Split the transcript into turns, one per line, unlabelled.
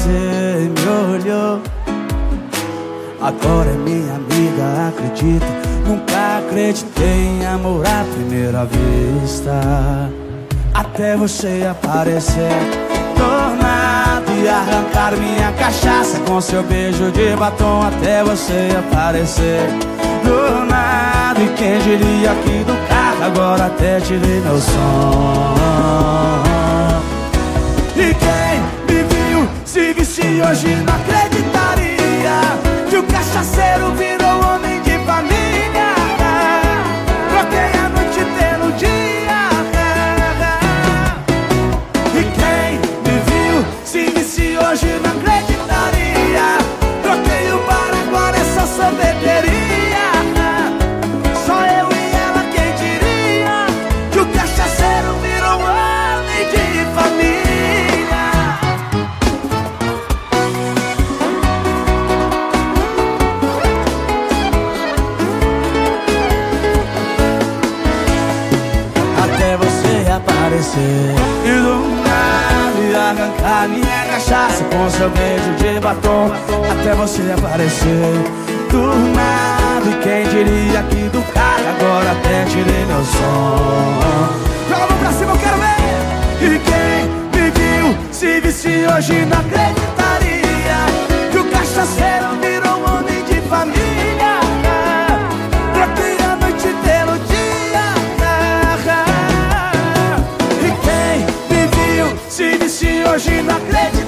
você me olhou. Agora é minha amiga, acredita. Nunca acreditei em amor à primeira vista. Até você aparecer, tornado e arrancar minha cachaça com seu beijo de batom. Até você aparecer, tornado. E quem diria que do carro agora até tirei meu som. Hoje não acreditaria Que o cachaceiro virou aparecer E do nada arrancar minha cachaça Com seu beijo de batom Até você aparecer. Do nada, quem diria que do carro Agora até tirei meu som. Joga pra cima, eu quero ver. E quem me viu, se visse hoje não acreditaria inacreditável.